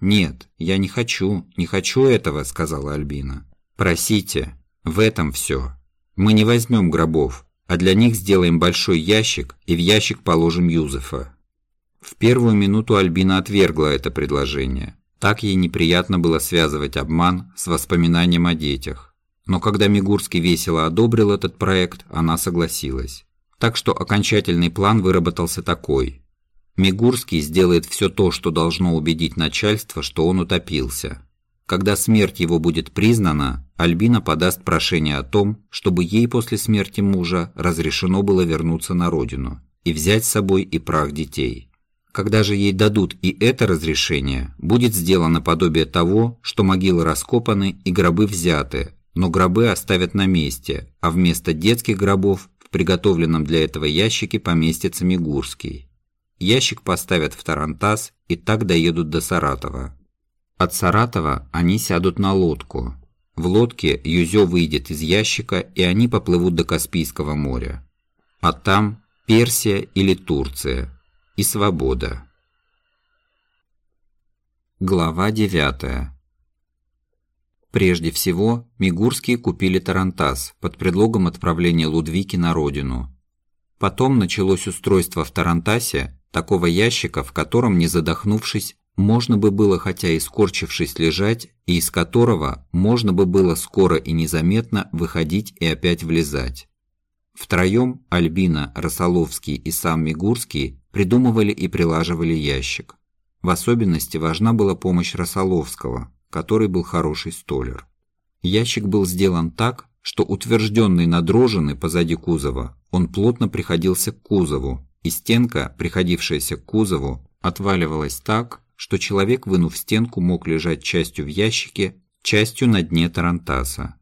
«Нет, я не хочу, не хочу этого», — сказала Альбина. «Просите, в этом все. Мы не возьмем гробов, а для них сделаем большой ящик и в ящик положим Юзефа. В первую минуту Альбина отвергла это предложение. Так ей неприятно было связывать обман с воспоминанием о детях. Но когда Мигурский весело одобрил этот проект, она согласилась. Так что окончательный план выработался такой. Мигурский сделает все то, что должно убедить начальство, что он утопился. Когда смерть его будет признана, Альбина подаст прошение о том, чтобы ей после смерти мужа разрешено было вернуться на родину и взять с собой и прах детей. Когда же ей дадут и это разрешение, будет сделано подобие того, что могилы раскопаны и гробы взяты, но гробы оставят на месте, а вместо детских гробов в приготовленном для этого ящике поместится Мигурский. Ящик поставят в Тарантас и так доедут до Саратова. От Саратова они сядут на лодку. В лодке Юзё выйдет из ящика, и они поплывут до Каспийского моря. А там Персия или Турция. И свобода. Глава 9 Прежде всего, Мигурские купили Тарантас под предлогом отправления Лудвики на родину. Потом началось устройство в Тарантасе такого ящика, в котором, не задохнувшись, можно бы было, хотя и скорчившись, лежать, и из которого можно бы было скоро и незаметно выходить и опять влезать. Втроем Альбина, Росоловский и сам Мигурский придумывали и прилаживали ящик. В особенности важна была помощь Росоловского, который был хороший столер. Ящик был сделан так, что утвержденный надроженный позади кузова, он плотно приходился к кузову, и стенка, приходившаяся к кузову, отваливалась так, что человек, вынув стенку, мог лежать частью в ящике, частью на дне тарантаса.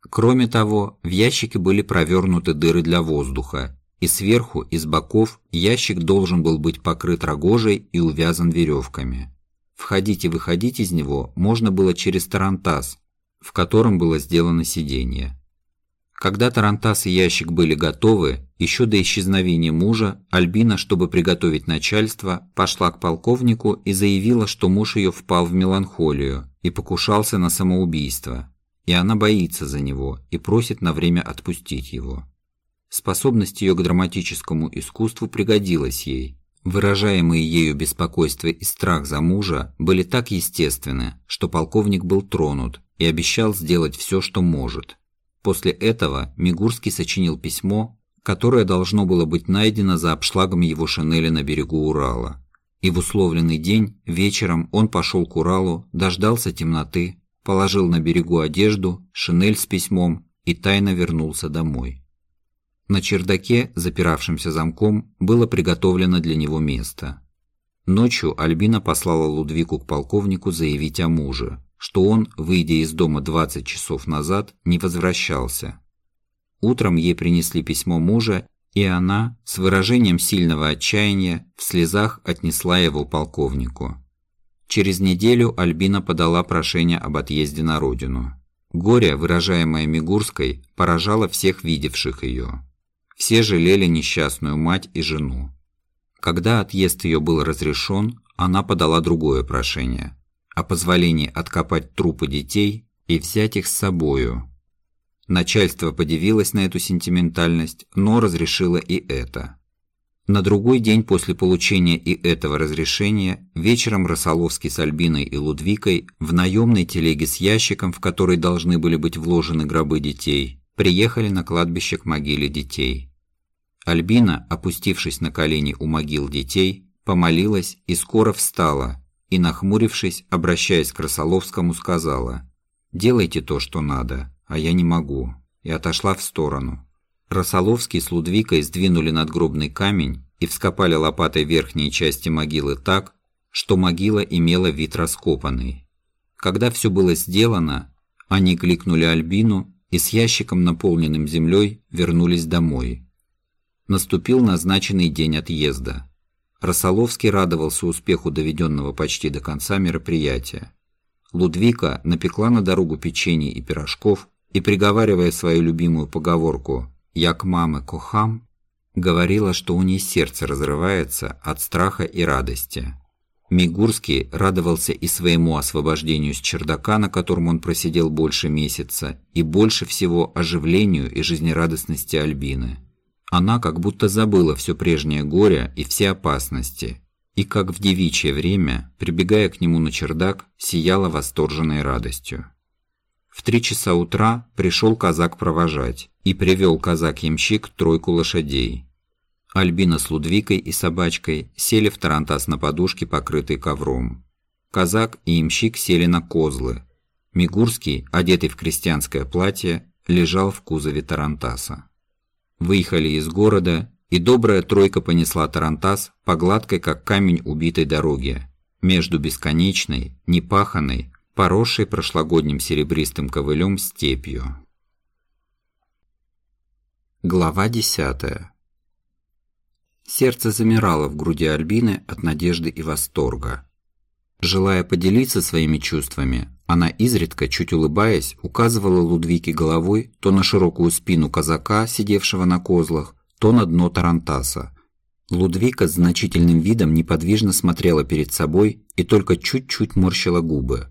Кроме того, в ящике были провернуты дыры для воздуха, и сверху, и с боков ящик должен был быть покрыт рогожей и увязан веревками. Входить и выходить из него можно было через тарантас, в котором было сделано сиденье. Когда тарантас и ящик были готовы, еще до исчезновения мужа, Альбина, чтобы приготовить начальство, пошла к полковнику и заявила, что муж ее впал в меланхолию и покушался на самоубийство, и она боится за него и просит на время отпустить его. Способность ее к драматическому искусству пригодилась ей, Выражаемые ею беспокойство и страх за мужа были так естественны, что полковник был тронут и обещал сделать все, что может. После этого Мигурский сочинил письмо, которое должно было быть найдено за обшлагом его шинели на берегу Урала. И в условленный день вечером он пошел к Уралу, дождался темноты, положил на берегу одежду, шинель с письмом и тайно вернулся домой. На чердаке, запиравшемся замком, было приготовлено для него место. Ночью Альбина послала Лудвику к полковнику заявить о муже, что он, выйдя из дома 20 часов назад, не возвращался. Утром ей принесли письмо мужа, и она, с выражением сильного отчаяния, в слезах отнесла его полковнику. Через неделю Альбина подала прошение об отъезде на родину. Горе, выражаемое Мигурской, поражало всех видевших ее. Все жалели несчастную мать и жену. Когда отъезд ее был разрешен, она подала другое прошение о позволении откопать трупы детей и взять их с собою. Начальство подивилось на эту сентиментальность, но разрешило и это. На другой день после получения и этого разрешения вечером Росоловский с Альбиной и Лудвикой в наемной телеге с ящиком, в который должны были быть вложены гробы детей, приехали на кладбище к могиле детей. Альбина, опустившись на колени у могил детей, помолилась и скоро встала, и, нахмурившись, обращаясь к Красоловскому, сказала «Делайте то, что надо, а я не могу», и отошла в сторону. Росоловский с Лудвикой сдвинули надгробный камень и вскопали лопатой верхние части могилы так, что могила имела вид раскопанный. Когда все было сделано, они кликнули Альбину и с ящиком, наполненным землей, вернулись домой. Наступил назначенный день отъезда. Росоловский радовался успеху доведенного почти до конца мероприятия. Лудвика напекла на дорогу печенье и пирожков и, приговаривая свою любимую поговорку «Як мамы кохам», говорила, что у ней сердце разрывается от страха и радости. Мигурский радовался и своему освобождению с чердака, на котором он просидел больше месяца, и больше всего оживлению и жизнерадостности Альбины. Она как будто забыла все прежнее горе и все опасности, и как в девичье время, прибегая к нему на чердак, сияла восторженной радостью. В три часа утра пришел казак провожать, и привел казак-ямщик тройку лошадей. Альбина с Лудвикой и собачкой сели в тарантас на подушке, покрытый ковром. Казак и имщик сели на козлы. Мигурский, одетый в крестьянское платье, лежал в кузове тарантаса. Выехали из города, и добрая тройка понесла тарантас по гладкой, как камень убитой дороге, между бесконечной, непаханной, поросшей прошлогодним серебристым ковылем степью. Глава десятая Сердце замирало в груди Альбины от надежды и восторга. Желая поделиться своими чувствами, она изредка, чуть улыбаясь, указывала Лудвике головой то на широкую спину казака, сидевшего на козлах, то на дно тарантаса. Лудвика с значительным видом неподвижно смотрела перед собой и только чуть-чуть морщила губы.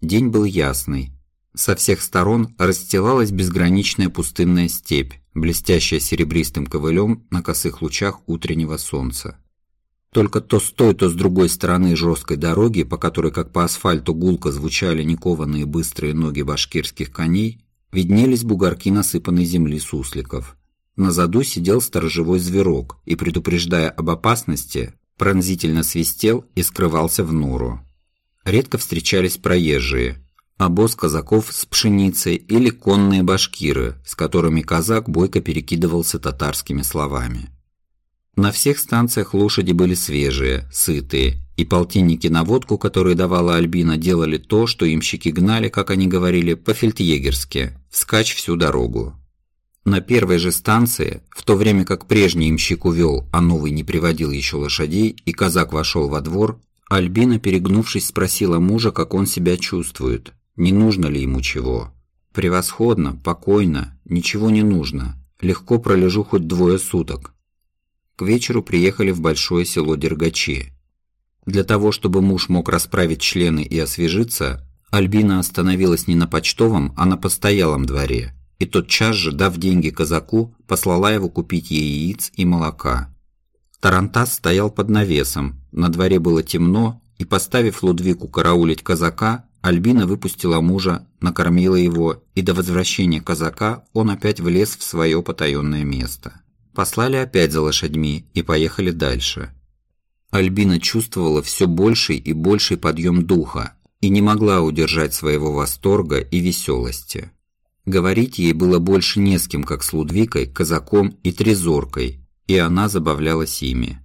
День был ясный. Со всех сторон расстилалась безграничная пустынная степь, блестящая серебристым ковылем на косых лучах утреннего солнца. Только то с той, то с другой стороны жесткой дороги, по которой как по асфальту гулко звучали никованные быстрые ноги башкирских коней, виднелись бугорки насыпанной земли сусликов. На заду сидел сторожевой зверок и, предупреждая об опасности, пронзительно свистел и скрывался в нору. Редко встречались проезжие, обоз казаков с пшеницей или конные башкиры, с которыми казак бойко перекидывался татарскими словами. На всех станциях лошади были свежие, сытые, и полтинники на водку, которые давала Альбина, делали то, что имщики гнали, как они говорили, по-фельдъегерски, вскачь всю дорогу. На первой же станции, в то время как прежний имщик увел, а новый не приводил еще лошадей, и казак вошел во двор, Альбина, перегнувшись, спросила мужа, как он себя чувствует, не нужно ли ему чего. «Превосходно, покойно, ничего не нужно, легко пролежу хоть двое суток». К вечеру приехали в большое село Дергачи. Для того, чтобы муж мог расправить члены и освежиться, Альбина остановилась не на почтовом, а на постоялом дворе, и тотчас же, дав деньги казаку, послала его купить ей яиц и молока. Тарантас стоял под навесом, на дворе было темно, и, поставив Лудвику караулить казака, Альбина выпустила мужа, накормила его, и до возвращения казака он опять влез в свое потаенное место. Послали опять за лошадьми и поехали дальше. Альбина чувствовала все больший и больший подъем духа и не могла удержать своего восторга и веселости. Говорить ей было больше не с кем, как с Лудвикой, казаком и трезоркой, и она забавлялась ими.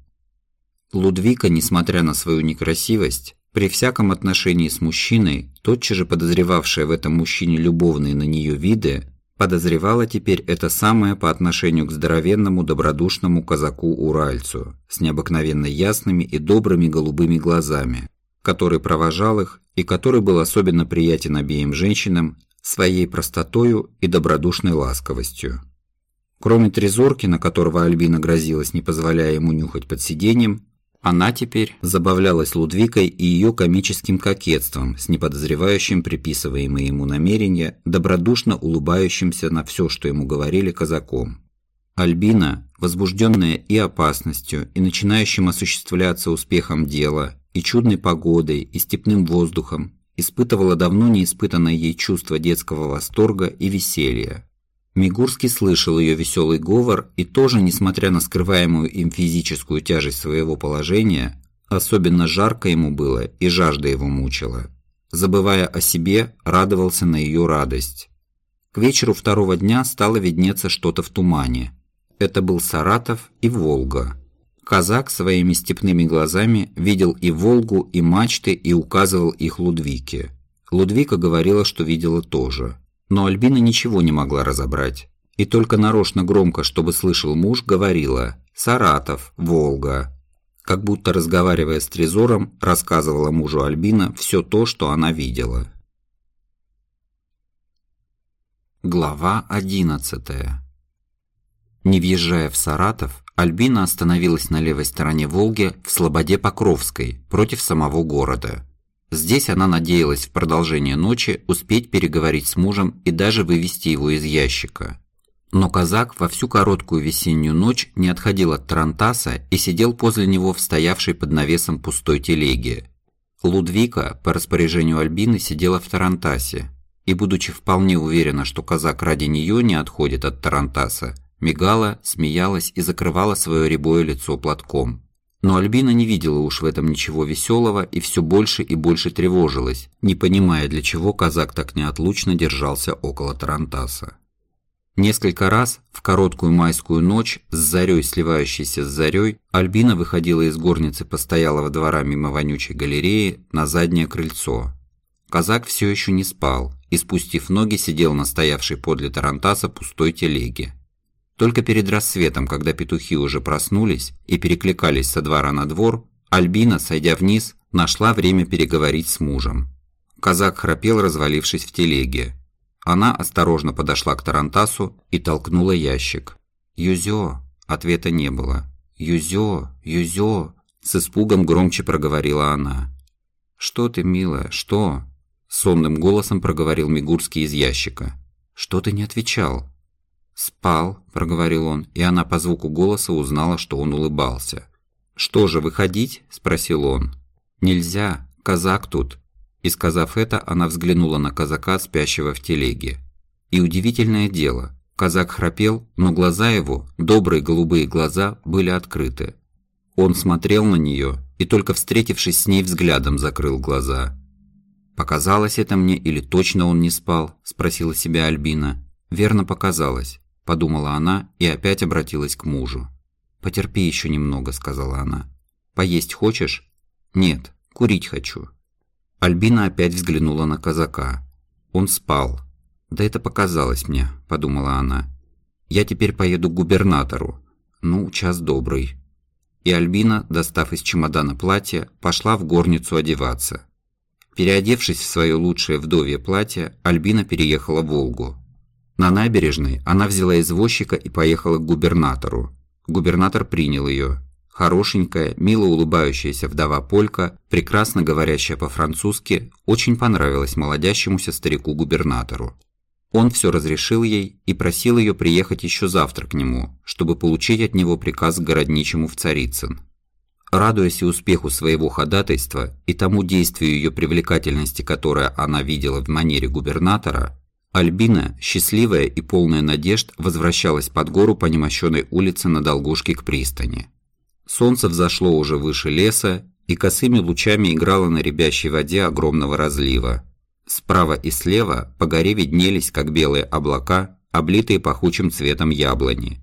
Лудвика, несмотря на свою некрасивость, при всяком отношении с мужчиной, тотчас же подозревавшая в этом мужчине любовные на нее виды, подозревала теперь это самое по отношению к здоровенному добродушному казаку-уральцу с необыкновенно ясными и добрыми голубыми глазами, который провожал их и который был особенно приятен обеим женщинам своей простотою и добродушной ласковостью. Кроме Трезорки, на которого Альбина грозилась, не позволяя ему нюхать под сиденьем, она теперь забавлялась Лудвикой и ее комическим кокетством с неподозревающим приписываемые ему намерения, добродушно улыбающимся на все, что ему говорили казаком. Альбина, возбужденная и опасностью, и начинающим осуществляться успехом дела, и чудной погодой, и степным воздухом, испытывала давно неиспытанное ей чувство детского восторга и веселья. Мигурский слышал ее веселый говор и тоже, несмотря на скрываемую им физическую тяжесть своего положения, особенно жарко ему было и жажда его мучила. Забывая о себе, радовался на ее радость. К вечеру второго дня стало виднеться что-то в тумане. Это был Саратов и Волга. Казак своими степными глазами видел и Волгу, и мачты, и указывал их Лудвике. Лудвика говорила, что видела тоже но Альбина ничего не могла разобрать. И только нарочно громко, чтобы слышал муж, говорила «Саратов, Волга». Как будто разговаривая с Трезором, рассказывала мужу Альбина все то, что она видела. Глава 11 Не въезжая в Саратов, Альбина остановилась на левой стороне Волги в Слободе Покровской, против самого города. Здесь она надеялась в продолжение ночи успеть переговорить с мужем и даже вывести его из ящика. Но казак во всю короткую весеннюю ночь не отходил от Тарантаса и сидел возле него в стоявшей под навесом пустой телеге. Лудвика по распоряжению Альбины сидела в Тарантасе, и, будучи вполне уверена, что казак ради нее не отходит от Тарантаса, мигала, смеялась и закрывала свое рябое лицо платком. Но Альбина не видела уж в этом ничего веселого и все больше и больше тревожилась, не понимая, для чего казак так неотлучно держался около Тарантаса. Несколько раз в короткую майскую ночь с зарей, сливающейся с зарей, Альбина выходила из горницы постоялого двора мимо вонючей галереи на заднее крыльцо. Казак все еще не спал и, спустив ноги, сидел на стоявшей подле Тарантаса пустой телеге. Только перед рассветом, когда петухи уже проснулись и перекликались со двора на двор, Альбина, сойдя вниз, нашла время переговорить с мужем. Казак храпел, развалившись в телеге. Она осторожно подошла к Тарантасу и толкнула ящик. «Юзё!» Ответа не было. «Юзё! Юзё!» С испугом громче проговорила она. «Что ты, милая, что?» сонным голосом проговорил Мигурский из ящика. «Что ты не отвечал?» «Спал», – проговорил он, и она по звуку голоса узнала, что он улыбался. «Что же, выходить?» – спросил он. «Нельзя, казак тут». И сказав это, она взглянула на казака, спящего в телеге. И удивительное дело, казак храпел, но глаза его, добрые голубые глаза, были открыты. Он смотрел на нее и только встретившись с ней взглядом закрыл глаза. «Показалось это мне или точно он не спал?» – спросила себя Альбина. «Верно показалось», – подумала она и опять обратилась к мужу. «Потерпи еще немного», – сказала она. «Поесть хочешь?» «Нет, курить хочу». Альбина опять взглянула на казака. Он спал. «Да это показалось мне», – подумала она. «Я теперь поеду к губернатору. Ну, час добрый». И Альбина, достав из чемодана платье, пошла в горницу одеваться. Переодевшись в свое лучшее вдовье платье, Альбина переехала Волгу. На набережной она взяла извозчика и поехала к губернатору. Губернатор принял ее. Хорошенькая, мило улыбающаяся вдова Полька, прекрасно говорящая по-французски, очень понравилась молодящемуся старику-губернатору. Он все разрешил ей и просил ее приехать еще завтра к нему, чтобы получить от него приказ к городничему в Царицын. Радуясь успеху своего ходатайства и тому действию ее привлекательности, которое она видела в манере губернатора, Альбина, счастливая и полная надежд, возвращалась под гору по немощенной улице на Долгушке к пристани. Солнце взошло уже выше леса и косыми лучами играло на рябящей воде огромного разлива. Справа и слева по горе виднелись, как белые облака, облитые пахучим цветом яблони.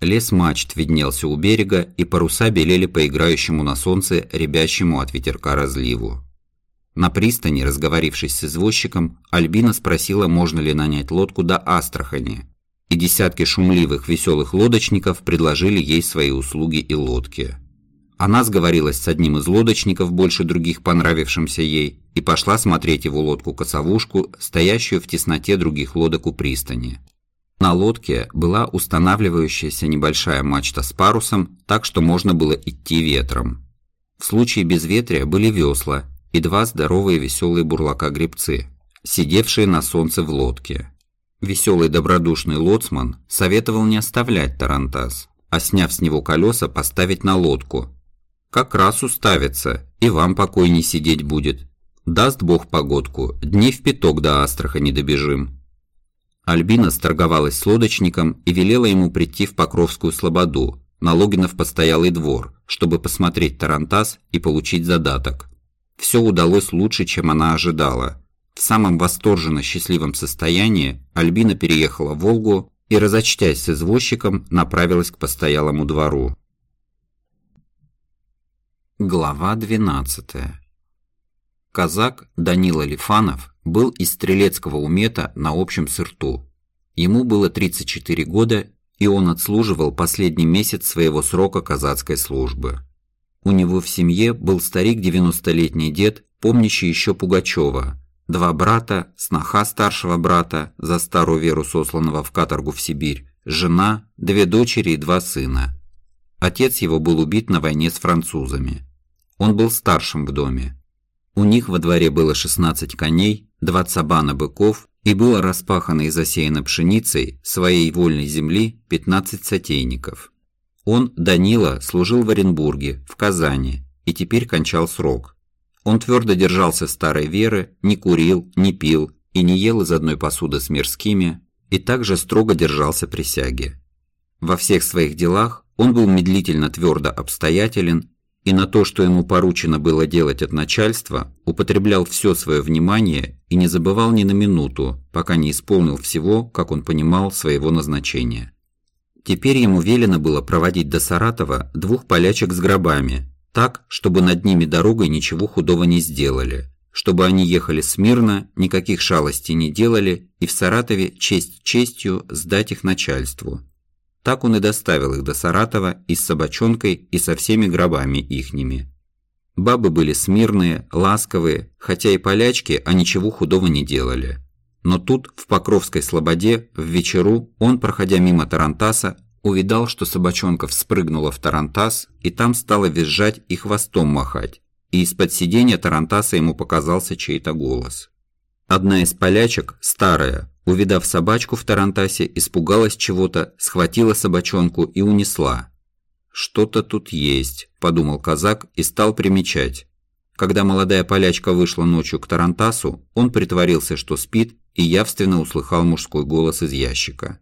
Лес мачт виднелся у берега, и паруса белели по играющему на солнце ребящему от ветерка разливу. На пристани, разговорившись с извозчиком, Альбина спросила, можно ли нанять лодку до Астрахани, и десятки шумливых веселых лодочников предложили ей свои услуги и лодки. Она сговорилась с одним из лодочников, больше других понравившимся ей, и пошла смотреть его лодку-косовушку, стоящую в тесноте других лодок у пристани. На лодке была устанавливающаяся небольшая мачта с парусом, так что можно было идти ветром. В случае безветрия были весла и два здоровые веселые бурлака-гребцы, сидевшие на солнце в лодке. Веселый добродушный лоцман советовал не оставлять тарантас, а сняв с него колеса, поставить на лодку. Как раз уставится, и вам покойней сидеть будет. Даст бог погодку, дней в пяток до Астрахани добежим. Альбина сторговалась с лодочником и велела ему прийти в Покровскую Слободу, на Логинов постоялый двор, чтобы посмотреть Тарантас и получить задаток. Все удалось лучше, чем она ожидала. В самом восторженно счастливом состоянии Альбина переехала в Волгу и, разочтясь с извозчиком, направилась к постоялому двору. Глава 12 Казак Данила Лифанов был из стрелецкого умета на общем сырту. Ему было 34 года, и он отслуживал последний месяц своего срока казацкой службы. У него в семье был старик 90-летний дед, помнящий еще Пугачева, два брата, сноха старшего брата, за старую веру сосланного в каторгу в Сибирь, жена, две дочери и два сына. Отец его был убит на войне с французами. Он был старшим в доме. У них во дворе было 16 коней, два цабана быков и было распахано и засеяно пшеницей своей вольной земли 15 сотейников. Он, Данила, служил в Оренбурге, в Казани, и теперь кончал срок. Он твердо держался старой веры, не курил, не пил и не ел из одной посуды с мирскими, и также строго держался присяги. Во всех своих делах он был медлительно твердо обстоятелен и на то, что ему поручено было делать от начальства, употреблял все свое внимание и не забывал ни на минуту, пока не исполнил всего, как он понимал, своего назначения. Теперь ему велено было проводить до Саратова двух полячек с гробами, так, чтобы над ними дорогой ничего худого не сделали, чтобы они ехали смирно, никаких шалостей не делали и в Саратове честь честью сдать их начальству, так он и доставил их до Саратова и с собачонкой, и со всеми гробами ихними. Бабы были смирные, ласковые, хотя и полячки, а ничего худого не делали. Но тут, в Покровской слободе, в вечеру, он, проходя мимо Тарантаса, увидал, что собачонка вспрыгнула в Тарантас и там стала визжать и хвостом махать, и из-под сиденья Тарантаса ему показался чей-то голос. Одна из полячек, старая, увидав собачку в Тарантасе, испугалась чего-то, схватила собачонку и унесла. «Что-то тут есть», – подумал казак и стал примечать. Когда молодая полячка вышла ночью к Тарантасу, он притворился, что спит, и явственно услыхал мужской голос из ящика.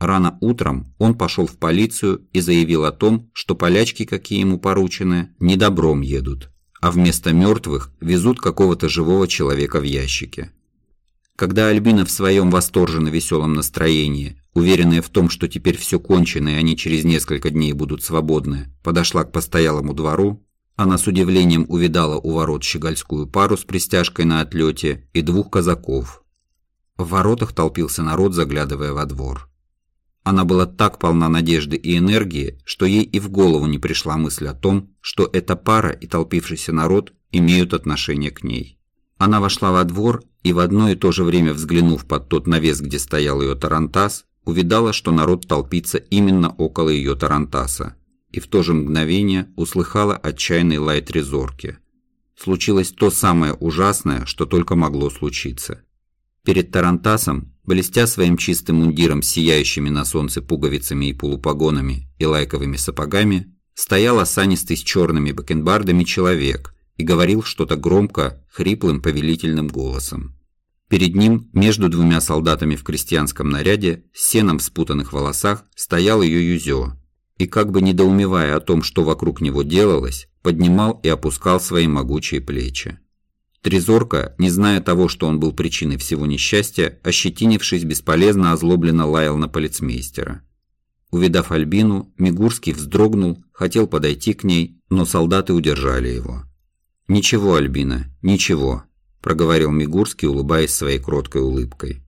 Рано утром он пошел в полицию и заявил о том, что полячки, какие ему поручены, не добром едут, а вместо мертвых везут какого-то живого человека в ящике. Когда Альбина в своем восторженно веселом настроении, уверенная в том, что теперь все кончено и они через несколько дней будут свободны, подошла к постоялому двору, она с удивлением увидала у ворот щегольскую пару с пристяжкой на отлете и двух казаков. В воротах толпился народ, заглядывая во двор. Она была так полна надежды и энергии, что ей и в голову не пришла мысль о том, что эта пара и толпившийся народ имеют отношение к ней. Она вошла во двор и в одно и то же время, взглянув под тот навес, где стоял ее тарантас, увидала, что народ толпится именно около ее тарантаса, и в то же мгновение услыхала отчаянный лай трезорки. Случилось то самое ужасное, что только могло случиться. Перед тарантасом Блестя своим чистым мундиром с сияющими на солнце пуговицами и полупогонами и лайковыми сапогами, стоял осанистый с черными бакенбардами человек и говорил что-то громко, хриплым повелительным голосом. Перед ним, между двумя солдатами в крестьянском наряде, с сеном в спутанных волосах, стоял ее юзё, и как бы недоумевая о том, что вокруг него делалось, поднимал и опускал свои могучие плечи. Трезорка, не зная того, что он был причиной всего несчастья, ощетинившись, бесполезно озлобленно лаял на полицмейстера. Увидав Альбину, Мигурский вздрогнул, хотел подойти к ней, но солдаты удержали его. «Ничего, Альбина, ничего», – проговорил Мигурский, улыбаясь своей кроткой улыбкой.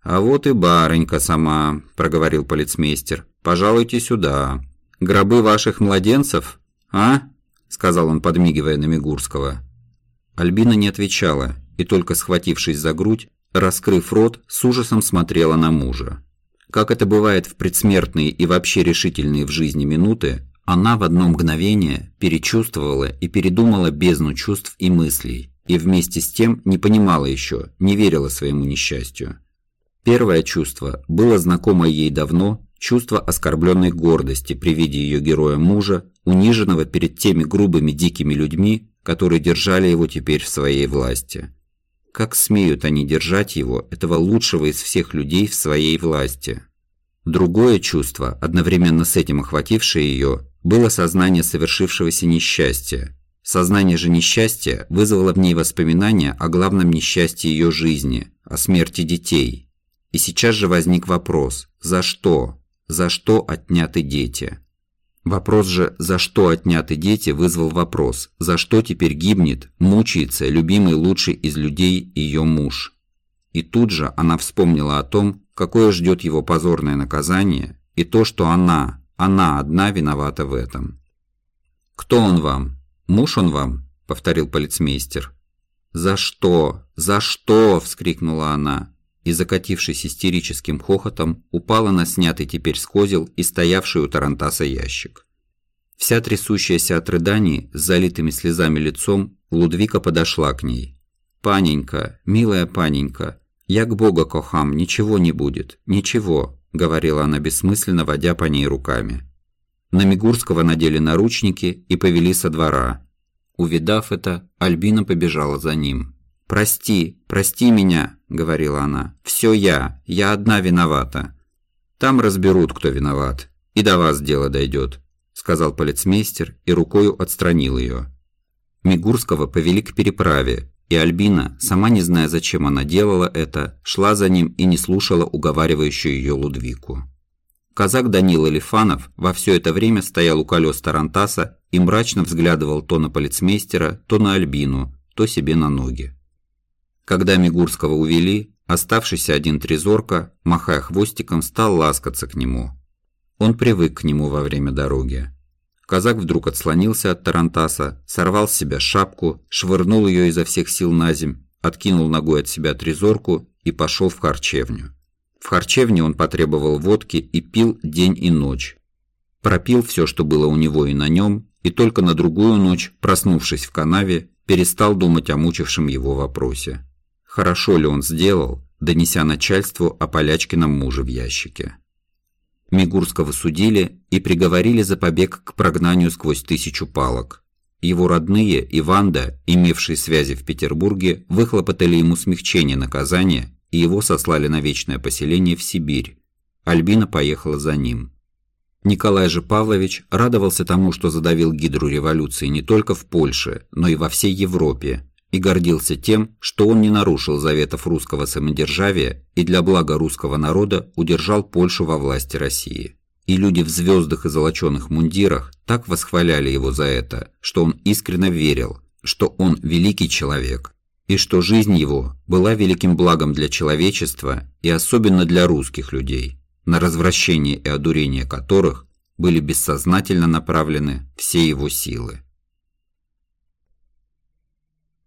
«А вот и барынька сама», – проговорил полицмейстер. «Пожалуйте сюда. Гробы ваших младенцев, а?» – сказал он, подмигивая на Мигурского. Альбина не отвечала и только схватившись за грудь, раскрыв рот, с ужасом смотрела на мужа. Как это бывает в предсмертные и вообще решительные в жизни минуты, она в одно мгновение перечувствовала и передумала бездну чувств и мыслей, и вместе с тем не понимала еще, не верила своему несчастью. Первое чувство было знакомо ей давно, чувство оскорбленной гордости при виде ее героя мужа, униженного перед теми грубыми дикими людьми, которые держали его теперь в своей власти. Как смеют они держать его, этого лучшего из всех людей, в своей власти? Другое чувство, одновременно с этим охватившее ее, было сознание совершившегося несчастья. Сознание же несчастья вызвало в ней воспоминания о главном несчастье ее жизни, о смерти детей. И сейчас же возник вопрос «За что? За что отняты дети?» Вопрос же, за что отняты дети, вызвал вопрос, за что теперь гибнет, мучается любимый лучший из людей ее муж. И тут же она вспомнила о том, какое ждет его позорное наказание, и то, что она, она одна виновата в этом. «Кто он вам? Муж он вам?» – повторил полицмейстер. «За что? За что?» – вскрикнула она и, закатившись истерическим хохотом, упала на снятый теперь с козел и стоявший у тарантаса ящик. Вся трясущаяся от рыданий, с залитыми слезами лицом, Лудвика подошла к ней. «Паненька, милая паненька, я к Бога кохам, ничего не будет, ничего», — говорила она бессмысленно, водя по ней руками. На Мигурского надели наручники и повели со двора. Увидав это, Альбина побежала за ним. «Прости, прости меня», — говорила она. «Все я, я одна виновата». «Там разберут, кто виноват, и до вас дело дойдет», — сказал полицмейстер и рукою отстранил ее. Мигурского повели к переправе, и Альбина, сама не зная, зачем она делала это, шла за ним и не слушала уговаривающую ее Лудвику. Казак Данила Лифанов во все это время стоял у колес Тарантаса и мрачно взглядывал то на полицмейстера, то на Альбину, то себе на ноги. Когда Мигурского увели, оставшийся один трезорка, махая хвостиком, стал ласкаться к нему. Он привык к нему во время дороги. Казак вдруг отслонился от Тарантаса, сорвал с себя шапку, швырнул ее изо всех сил на земь, откинул ногой от себя трезорку и пошел в харчевню. В харчевне он потребовал водки и пил день и ночь. Пропил все, что было у него и на нем, и только на другую ночь, проснувшись в канаве, перестал думать о мучившем его вопросе. Хорошо ли он сделал, донеся начальству о Полячкином муже в ящике. Мигурского судили и приговорили за побег к прогнанию сквозь тысячу палок. Его родные и Ванда, имевшие связи в Петербурге, выхлопотали ему смягчение наказания и его сослали на вечное поселение в Сибирь. Альбина поехала за ним. Николай же Павлович радовался тому, что задавил гидру революции не только в Польше, но и во всей Европе, и гордился тем, что он не нарушил заветов русского самодержавия и для блага русского народа удержал Польшу во власти России. И люди в звездах и золоченых мундирах так восхваляли его за это, что он искренне верил, что он великий человек, и что жизнь его была великим благом для человечества и особенно для русских людей, на развращение и одурение которых были бессознательно направлены все его силы.